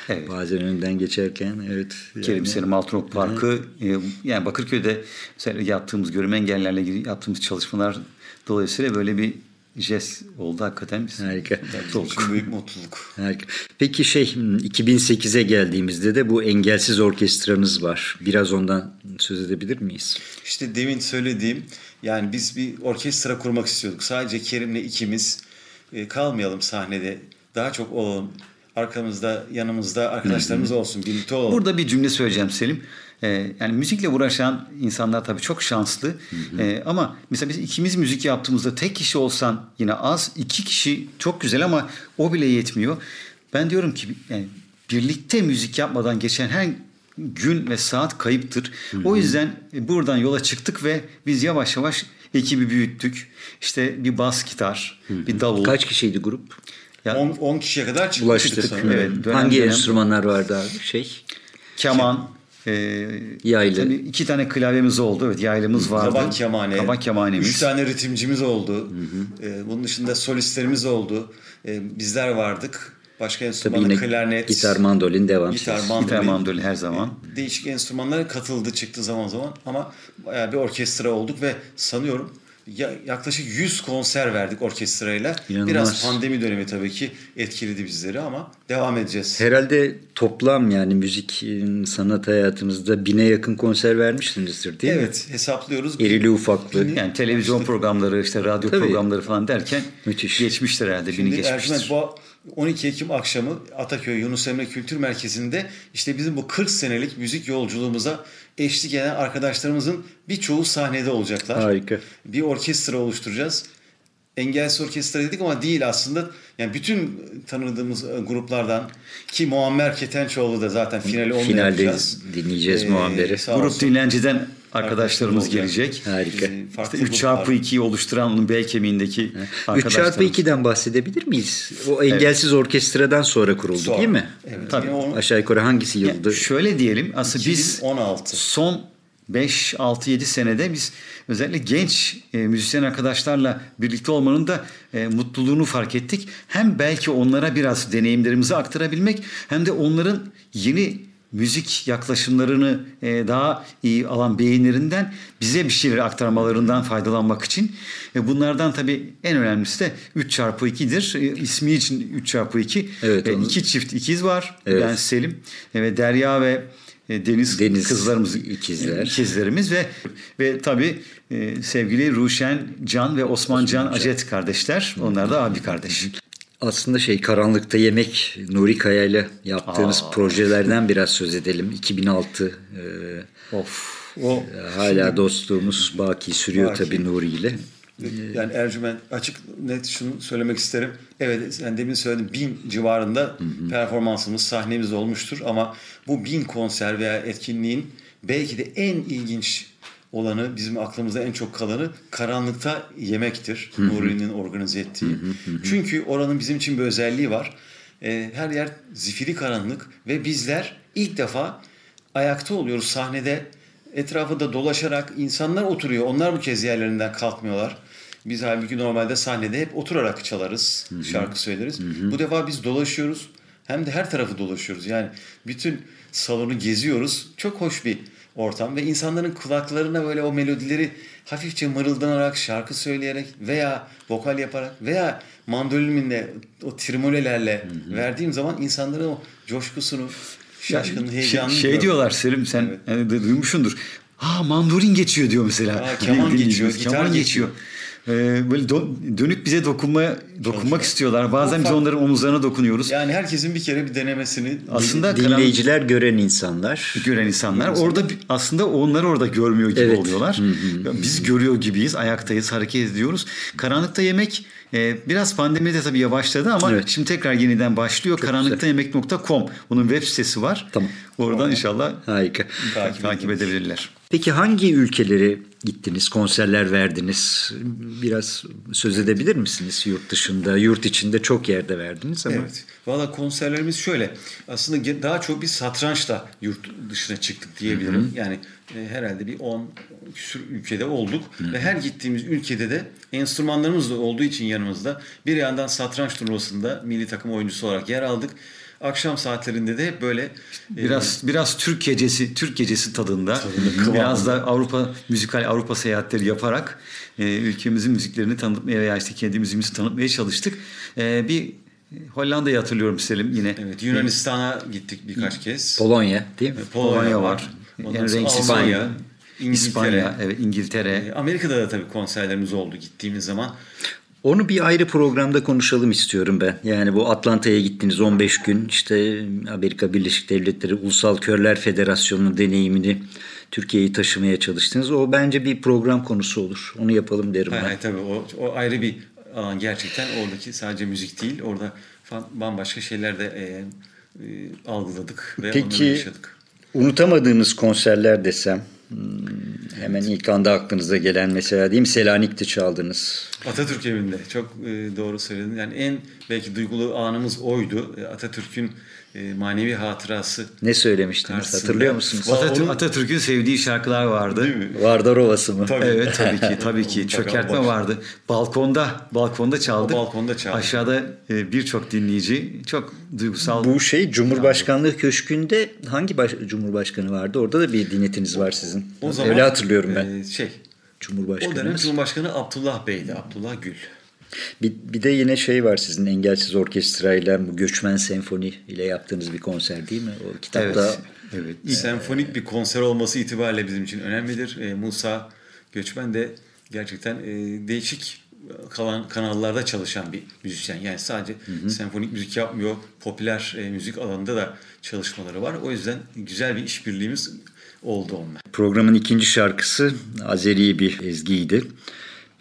Evet. Bazen önünden geçerken evet. Kerim yani- Selim Altınok Parkı e, yani Bakırköy'de mesela yaptığımız görme engellerle ilgili yaptığımız çalışmalar dolayısıyla böyle bir jest oldu hakikaten. Biz Harika. İçin büyük mutluluk. Harika. Peki şey 2008'e geldiğimizde de bu engelsiz orkestranız var. Biraz ondan söz edebilir miyiz? İşte demin söylediğim yani biz bir orkestra kurmak istiyorduk. Sadece Kerim'le ikimiz e, kalmayalım sahnede. Daha çok olalım. Arkamızda, yanımızda arkadaşlarımız olsun, birlikte olalım. Burada bir cümle söyleyeceğim Selim. Ee, yani müzikle uğraşan insanlar tabii çok şanslı. Ee, ama mesela biz ikimiz müzik yaptığımızda tek kişi olsan yine az, iki kişi çok güzel ama o bile yetmiyor. Ben diyorum ki yani birlikte müzik yapmadan geçen her gün ve saat kayıptır. O yüzden buradan yola çıktık ve biz yavaş yavaş ekibi büyüttük. İşte bir bas gitar, bir davul. Kaç kişiydi grup? Ya, 10, 10 kişiye kadar çıkmıştık Ulaştık. Evet, dönem Hangi dönem. enstrümanlar vardı abi? Şey. keman, e, Yaylı. tabii iki tane klavyemiz oldu. Evet, yaylımız vardı. Kabak kemane. Kabak kemanemiz. Üç tane ritimcimiz oldu. Ee, bunun dışında solistlerimiz oldu. Ee, bizler vardık. Başka enstrümanlar klarnet, gitar, mandolin devam. gitar, mandolin. Gitar mandolin her zaman. Değişik enstrümanlar katıldı çıktı zaman zaman ama bayağı bir orkestra olduk ve sanıyorum ya- yaklaşık 100 konser verdik orkestrayla. İnanılmaz. Biraz pandemi dönemi tabii ki etkiledi bizleri ama devam edeceğiz. Herhalde toplam yani müzik e, sanat hayatınızda bine yakın konser vermişsinizdir değil mi? Evet hesaplıyoruz. Erili ufaklı. Yani televizyon programları, işte radyo Tabii. programları falan derken Müthiş. geçmiştir herhalde bini geçmiştir. Ercüment bu 12 Ekim akşamı Ataköy Yunus Emre Kültür Merkezi'nde işte bizim bu 40 senelik müzik yolculuğumuza eşlik eden arkadaşlarımızın birçoğu sahnede olacaklar. Harika. Bir orkestra oluşturacağız. Engelsiz orkestra dedik ama değil aslında. Yani bütün tanıdığımız e, gruplardan ki Muammer Ketençoğlu da zaten finali onunla Finalde yapacağız. dinleyeceğiz Ee, Muammer'i. Grup dinlenciden arkadaşlarımız gelecek. Harika. Ee, İşte 3 gruplar. çarpı 2'yi oluşturan onun bel kemiğindeki 3 arkadaşlarımız. çarpı 2'den bahsedebilir miyiz? O engelsiz orkestradan sonra kuruldu Sonra. değil mi? Evet. Tabii. Yani Aşağı yukarı hangisi yıldı? şöyle diyelim aslında biz 2016. son 5 6 7 senede biz özellikle genç e, müzisyen arkadaşlarla birlikte olmanın da e, mutluluğunu fark ettik. Hem belki onlara biraz deneyimlerimizi aktarabilmek hem de onların yeni müzik yaklaşımlarını e, daha iyi alan beyinlerinden bize bir şeyler aktarmalarından faydalanmak için. E, bunlardan tabii en önemlisi de 3 çarpı 2'dir. E, ismi için 3 çarpı 2. Evet, E, iki çift ikiz var. Evet. Ben Selim e, ve Derya ve e, Deniz, Deniz kızlarımız ikizler. ikizlerimiz ve ve tabii e, sevgili Ruşen Can ve Osman, Can Acet kardeşler. Onlar da abi kardeş. Aslında şey Karanlıkta Yemek Nuri Kaya ile yaptığınız projelerden biraz söz edelim. 2006 e, Of. O hala dostluğumuz baki sürüyor Baki. tabii Nuri ile. Yani Ercüment açık net şunu söylemek isterim. Evet sen demin söyledin bin civarında performansımız sahnemiz olmuştur ama bu bin konser veya etkinliğin belki de en ilginç olanı bizim aklımızda en çok kalanı karanlıkta yemektir. Nuri'nin organize ettiği. Çünkü oranın bizim için bir özelliği var. Ee, her yer zifiri karanlık ve bizler ilk defa ayakta oluyoruz sahnede etrafında dolaşarak insanlar oturuyor. Onlar bu kez yerlerinden kalkmıyorlar. Biz halbuki normalde sahnede hep oturarak çalarız, şarkı söyleriz. Bu defa biz dolaşıyoruz. Hem de her tarafı dolaşıyoruz. Yani bütün salonu geziyoruz. Çok hoş bir ortam ve insanların kulaklarına böyle o melodileri hafifçe mırıldanarak, şarkı söyleyerek veya vokal yaparak veya mandolinle, o trimolelerle verdiğim zaman insanların o coşkusunu, şaşkınlığı, şey, heyecanını şey görüyorum. diyorlar Selim sen yani de duymuşsundur. Ha mandolin geçiyor diyor mesela. Aa, keman geçiyor, gitar keman geçiyor. Ee, böyle do- dönüp bize dokunmaya dokunmak istiyorlar. Bazen biz onların omuzlarına dokunuyoruz. Yani herkesin bir kere bir denemesini Aslında Dinleyiciler gören insanlar. gören insanlar orada aslında onları orada görmüyor gibi Evet. oluyorlar. Biz görüyor gibiyiz, ayaktayız, hareket ediyoruz. Karanlıkta yemek e, biraz pandemide tabii yavaşladı ama Evet. şimdi tekrar yeniden başlıyor. Karanlıktayemek.com bunun web sitesi var. Tamam. Oradan inşallah Harika. Takip takip edebilirler. Peki hangi ülkelere gittiniz, konserler verdiniz? Biraz söz edebilir misiniz yurt dışında? Yurt içinde çok yerde verdiniz ama. Evet. Valla konserlerimiz şöyle. Aslında daha çok bir satrançla yurt dışına çıktık diyebilirim. Yani e, herhalde bir 10 küsur ülkede olduk. Ve her gittiğimiz ülkede de enstrümanlarımız da olduğu için yanımızda bir yandan satranç turnuvasında milli takım oyuncusu olarak yer aldık. Akşam saatlerinde de hep böyle e, Biraz biraz Türk gecesi Türk gecesi tadında, kıvamında. biraz da Avrupa müzikal Avrupa seyahatleri yaparak e, ülkemizin müziklerini tanıtmaya veya işte kendi müziğimizi tanıtmaya çalıştık. E, bir Hollanda'yı hatırlıyorum Selim yine. evet, Yunanistan'a gittik birkaç kez. Polonya değil mi? Polonya var. Ondan Yani renksiz Almanya, İngiltere. İspanya, evet İngiltere. E, Amerika'da da tabii konserlerimiz oldu gittiğimiz zaman. Onu bir ayrı programda konuşalım istiyorum ben. Yani bu Atlanta'ya gittiniz 15 gün işte Amerika Birleşik Devletleri Ulusal Körler Federasyonu'nun deneyimini Türkiye'yi taşımaya çalıştınız. O bence bir program konusu olur. Onu yapalım derim ben. hayır, tabii o, o ayrı bir alan gerçekten. Oradaki sadece müzik değil. Orada bambaşka şeyler de e, e, algıladık ve Peki yaşadık. unutamadığınız konserler desem hmm, hemen ilk anda aklınıza gelen mesela diyeyim Selanik'te çaldınız. Atatürk evinde çok e, doğru söyledin. Yani en belki duygulu anımız oydu. E, Atatürk'ün e, manevi hatırası. Ne söylemiştiniz Karşısında- hatırlıyor musunuz? Atatürk, Atatürk'ün sevdiği şarkılar vardı. Değil mi? Vardar Ovası mı? Tabii. Evet tabii ki tabii ki çökertme vardı. Balkonda balkonda çaldık. O balkonda çaldık. Aşağıda e, birçok dinleyici çok duygusal. Bu şey Cumhurbaşkanlığı Köşkü'nde hangi baş, Cumhurbaşkanı vardı? Orada da bir dinletiniz var sizin. O zaman Öyle hatırlıyorum ben. e, şey, Cumhurbaşkanı. o dönem Cumhurbaşkanı Abdullah Bey'di. Abdullah Gül. Bir, bir de yine şey var sizin Engelsiz Orkestra ile bu Göçmen Senfoni ile yaptığınız bir konser değil mi? O kitapta Evet. Evet. Senfonik bir konser olması itibariyle bizim için önemlidir. E, Musa Göçmen de gerçekten e, değişik kalan kanallarda çalışan bir müzisyen. Yani sadece senfonik müzik yapmıyor, popüler e, müzik alanında da çalışmaları var. O yüzden güzel bir işbirliğimiz oldu onunla. Programın ikinci şarkısı Azeri bir ezgiydi.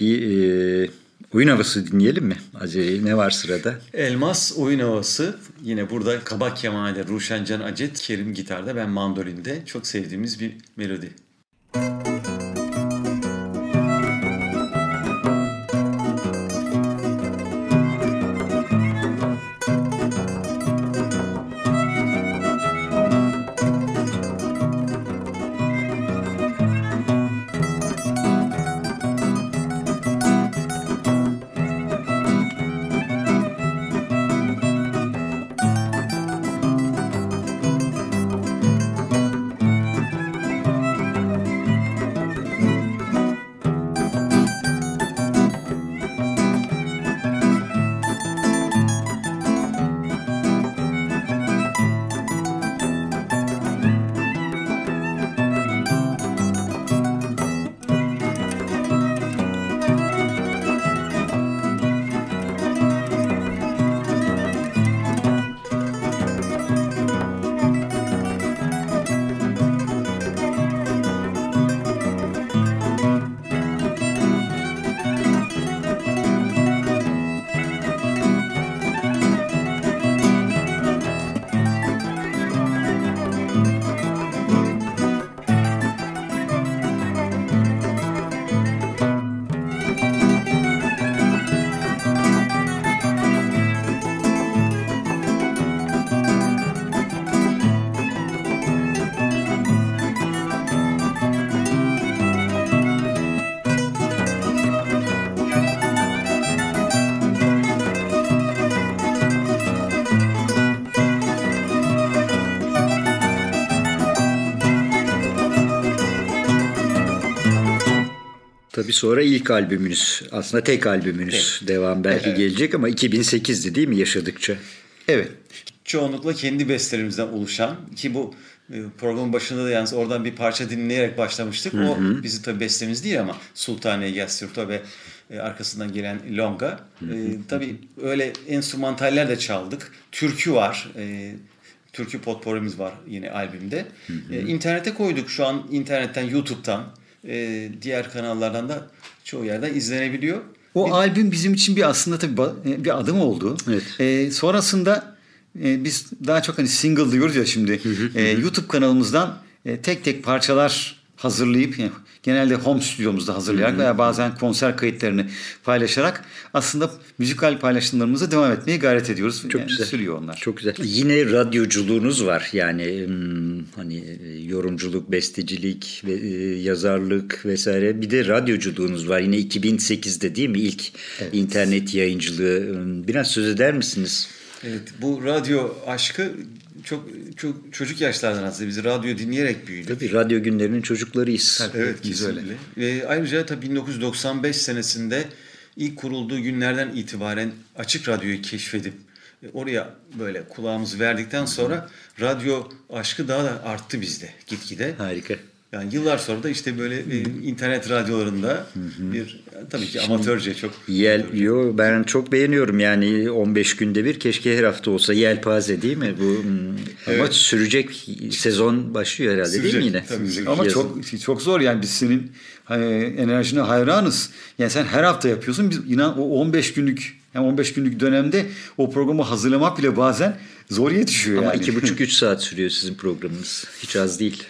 Bir e, oyun havası dinleyelim mi? Azeri ne var sırada? Elmas oyun havası yine burada Kabak Kemal'de Ruşen Can Acet, Kerim gitarda ben mandolinde çok sevdiğimiz bir melodi. Tabii sonra ilk albümünüz, aslında tek albümünüz devam belki gelecek ama 2008'di değil mi yaşadıkça? Evet. Çoğunlukla kendi bestelerimizden oluşan ki bu e, programın başında da yalnız oradan bir parça dinleyerek başlamıştık. O bizim tabii bestemiz değil ama Sultaniye Yassirto ve e, arkasından gelen Longa. E, tabii öyle enstrümantaller de çaldık. Türkü var. E, türkü potporimiz var yine albümde. E, internete koyduk şu an internetten, YouTube'dan, e, diğer kanallardan da çoğu yerden izlenebiliyor. O albüm bizim için bir aslında tabii ba- bir adım oldu. Evet. Ee, sonrasında e, biz daha çok hani single diyoruz ya şimdi. E, YouTube kanalımızdan e, tek tek parçalar hazırlayıp yani genelde home stüdyomuzda hazırlayarak veya bazen konser kayıtlarını paylaşarak aslında müzikal paylaşımlarımıza devam etmeye gayret ediyoruz. Çok Yani güzel. Sürüyor onlar. Çok güzel. Yine radyoculuğunuz var. Yani hani e, yorumculuk, bestecilik, ve e, yazarlık vesaire. Bir de radyoculuğunuz var. Yine 2008'de değil mi ilk internet yayıncılığı? Biraz söz eder misiniz? Evet, bu radyo aşkı çok çok çocuk yaşlardan aslında biz radyo dinleyerek büyüdük. Tabii radyo günlerinin çocuklarıyız. Evet Biz öyle. kesinlikle. Ve ayrıca tabii 1995 senesinde ilk kurulduğu günlerden itibaren açık radyoyu keşfedip e, oraya böyle kulağımızı verdikten sonra radyo aşkı daha da arttı bizde gitgide. Harika. Yani yıllar sonra da işte böyle e, internet radyolarında bir tabii ki amatörce çok Yel, yo, ben çok beğeniyorum yani 15 günde bir keşke her hafta olsa yelpaze değil mi? Bu hmm, ama sürecek sezon başlıyor herhalde değil mi Sürecek, yine? tabii, sürecek. Ama Yazın. çok çok zor yani biz senin e, enerjine hayranız. Yani sen her hafta yapıyorsun. Biz inan o 15 günlük yani 15 günlük dönemde o programı hazırlamak bile bazen zor yetişiyor Ama yani. iki buçuk üç saat sürüyor sizin programınız. Hiç az değil.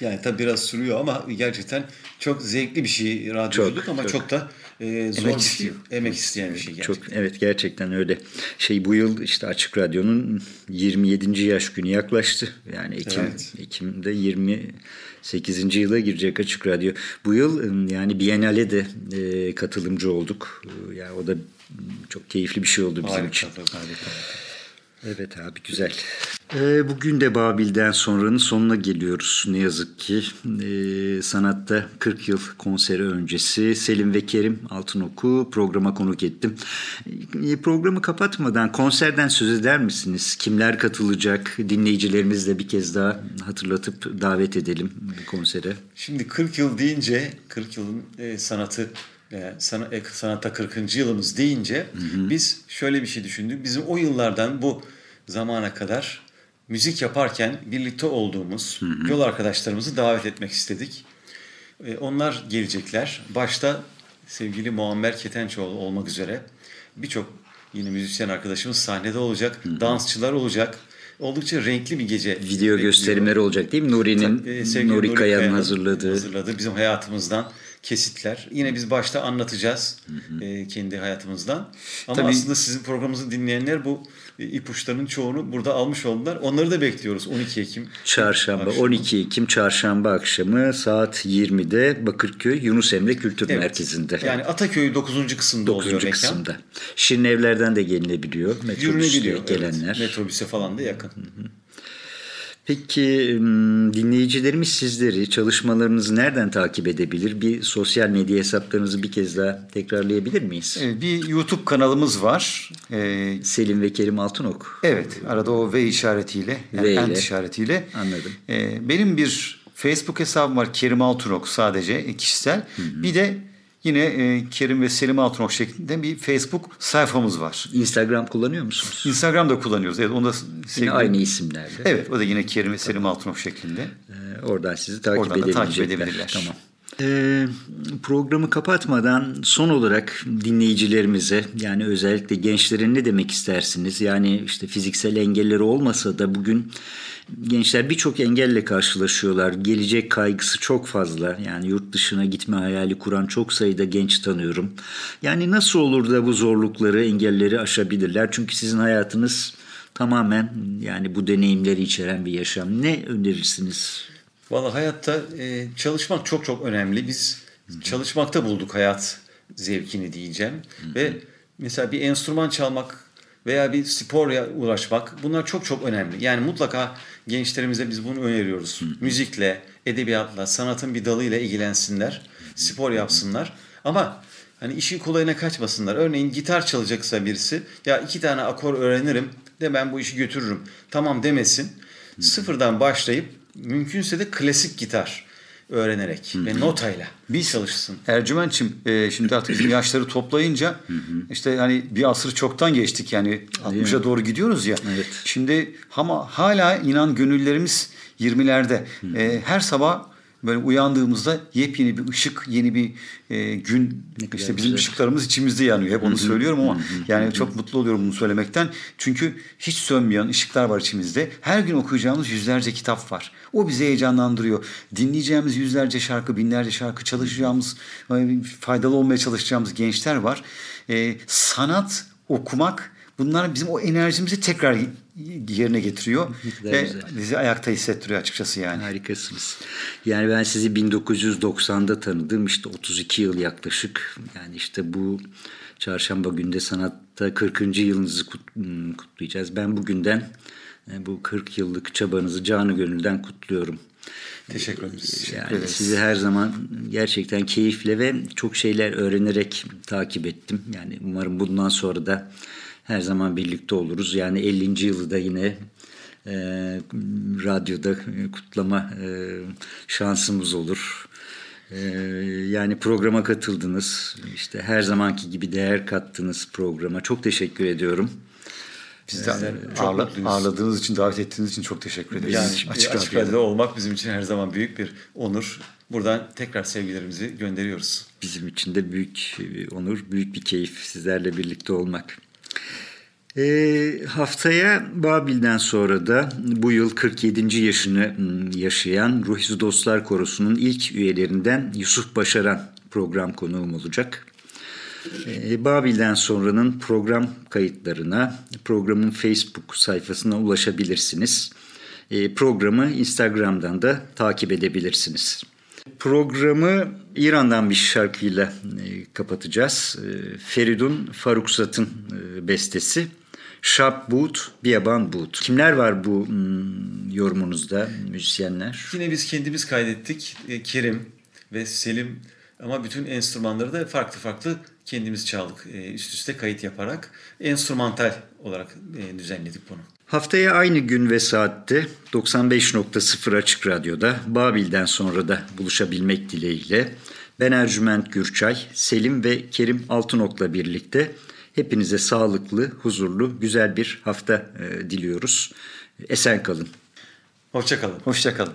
Yani tabii biraz sürüyor ama gerçekten çok zevkli bir şey radyoculuk Çok, ama çok. çok, da e, zor Emek bir şey. Emek isteyen bir şey gerçekten. Çok evet gerçekten öyle. Şey bu yıl işte Açık Radyo'nun 27. yaş günü yaklaştı. Yani Ekim Evet. Ekim'de 28. yıla girecek Açık Radyo. Bu yıl ıı, yani Biennale de e, katılımcı olduk. Yani o da ım, çok keyifli bir şey oldu bizim Harika, için. tabii, harika. Evet abi güzel. Ee, bugün de Babil'den sonranın sonuna geliyoruz ne yazık ki. Ee, sanatta 40 yıl konseri öncesi Selim ve Kerim Altınok'u programa konuk ettim. Ee, programı kapatmadan konserden söz eder misiniz? Kimler katılacak? Dinleyicilerimizle bir kez daha hatırlatıp davet edelim konsere. Şimdi 40 yıl deyince 40 yılın e, sanatı e, sana, e, sanata 40. yılımız deyince biz şöyle bir şey düşündük. Bizim o yıllardan bu zamana kadar müzik yaparken birlikte olduğumuz yol arkadaşlarımızı davet etmek istedik. E, onlar gelecekler. Başta sevgili Muammer Ketençoğlu olmak üzere birçok yine müzisyen arkadaşımız sahnede olacak. Dansçılar olacak. Oldukça renkli bir gece. Video gösterimleri olacak değil mi? Nuri'nin, E, sevgili Nuri Kaya'nın Kaya'nın hazırladığı. hazırladığı bizim hayatımızdan kesitler. Yine biz başta anlatacağız e, kendi hayatımızdan. Ama Tabii- aslında sizin programınızı dinleyenler bu e, ipuçlarının çoğunu burada almış oldular. Onları da bekliyoruz 12 Ekim. Çarşamba akşamı. 12 Ekim çarşamba akşamı saat 20'de Bakırköy Yunus Emre Kültür Evet. Merkezi'nde. Yani Ataköy 9. kısımda oluyor 9. mekan. kısımda. Şirin evlerden de gelinebiliyor. Metrobüsle gelenler. Evet. Metrobüse falan da yakın. Peki dinleyicilerimiz sizleri, çalışmalarınızı nereden takip edebilir? Bir sosyal medya hesaplarınızı bir kez daha tekrarlayabilir miyiz? Ee, Bir YouTube kanalımız var. Ee, Selim ve Kerim Altınok. Evet, arada o V işaretiyle, yani V ile. işaretiyle. Anladım. Ee, benim bir Facebook hesabım var, Kerim Altunok sadece e, kişisel. Bir de yine e, Kerim ve Selim Altunok şeklinde bir Facebook sayfamız var. Instagram kullanıyor musunuz? Instagram'da kullanıyoruz. Evet, onda Yine aynı isimlerle. Evet, o da yine Kerim ve Selim Altunok şeklinde. Ee, oradan sizi takip Oradan da edebilecekler. takip edebilirler. Tamam. Ee, programı kapatmadan son olarak dinleyicilerimize yani özellikle gençlere ne demek istersiniz? Yani işte fiziksel engelleri olmasa da bugün gençler birçok engelle karşılaşıyorlar. Gelecek kaygısı çok fazla. Yani yurt dışına gitme hayali kuran çok sayıda genç tanıyorum. Yani nasıl olur da bu zorlukları, engelleri aşabilirler? Çünkü sizin hayatınız tamamen yani bu deneyimleri içeren bir yaşam. Ne önerirsiniz? Valla hayatta e, çalışmak çok çok önemli. Biz çalışmakta bulduk hayat zevkini diyeceğim. Ve mesela bir enstrüman çalmak veya bir sporla uğraşmak bunlar çok çok önemli. Yani mutlaka gençlerimize biz bunu öneriyoruz. Müzikle, edebiyatla, sanatın bir dalıyla ilgilensinler, spor yapsınlar. Ama hani işin kolayına kaçmasınlar. Örneğin gitar çalacaksa birisi ya iki tane akor öğrenirim de ben bu işi götürürüm. Tamam demesin. Sıfırdan başlayıp mümkünse de klasik gitar öğrenerek ve notayla Biz çalışsın. Ercüment'çim e, şimdi artık bizim yaşları toplayınca işte hani bir asır çoktan geçtik yani 60'a doğru gidiyoruz ya. Evet. Şimdi ama hala inan gönüllerimiz 20'lerde. E, her sabah böyle uyandığımızda yepyeni bir ışık, yeni bir e, gün kadar işte bizim güzel. ışıklarımız içimizde yanıyor. Hep onu söylüyorum ama yani çok mutlu oluyorum bunu söylemekten. Çünkü hiç sönmeyen ışıklar var içimizde. Her gün okuyacağımız yüzlerce kitap var. O bizi heyecanlandırıyor. Dinleyeceğimiz yüzlerce şarkı, binlerce şarkı, çalışacağımız, e, faydalı olmaya çalışacağımız gençler var. E, sanat, okumak bunlar bizim o enerjimizi tekrar yerine getiriyor. Ve güzel. bizi ayakta hissettiriyor açıkçası yani. Harikasınız. Yani ben sizi 1990'da tanıdım. İşte 32 yıl yaklaşık. Yani işte bu çarşamba günde sanatta 40. yılınızı hmm, kutlayacağız. Ben bugünden e, bu 40 yıllık çabanızı canı gönülden kutluyorum. Teşekkür ederiz. Yani sizi her zaman gerçekten keyifle ve çok şeyler öğrenerek takip ettim. Yani umarım bundan sonra da her zaman birlikte oluruz. Yani 50. yılı da yine e, radyoda e, kutlama e, şansımız olur. E, yani programa katıldınız. İşte her zamanki gibi değer kattınız programa. Çok teşekkür ediyorum. Biz de çok ağırla- ağırladığınız için, davet ettiğiniz için çok teşekkür ederiz. Yani Açık açık, açık Radyo'da. radyoda olmak bizim için her zaman büyük bir onur. Buradan tekrar sevgilerimizi gönderiyoruz. Bizim için de büyük bir onur, büyük bir keyif sizlerle birlikte olmak. Ee, haftaya Babil'den sonra da bu yıl 47. yaşını mm, yaşayan Ruhsuz Dostlar Korosu'nun ilk üyelerinden Yusuf Başaran program konuğum olacak. Ee, Babil'den sonranın program kayıtlarına programın Facebook sayfasına ulaşabilirsiniz. Ee, programı Instagram'dan da takip edebilirsiniz. Programı İran'dan bir şarkıyla e, kapatacağız. E, Feridun Faruksat'ın e, bestesi. Şab Buğut, Biyaban Buğut. Kimler var bu yorumunuzda müzisyenler? Yine biz kendimiz kaydettik. Kerim ve Selim ama bütün enstrümanları da farklı farklı kendimiz çaldık. Üst üste kayıt yaparak enstrümantal olarak düzenledik bunu. Haftaya aynı gün ve saatte 95.0 Açık Radyo'da Babil'den sonra da buluşabilmek dileğiyle Ben Ercüment Gürçay, Selim ve Kerim Altınok'la birlikte hepinize sağlıklı, huzurlu, güzel bir hafta e, diliyoruz. Esen kalın. Hoşçakalın. Hoşçakalın.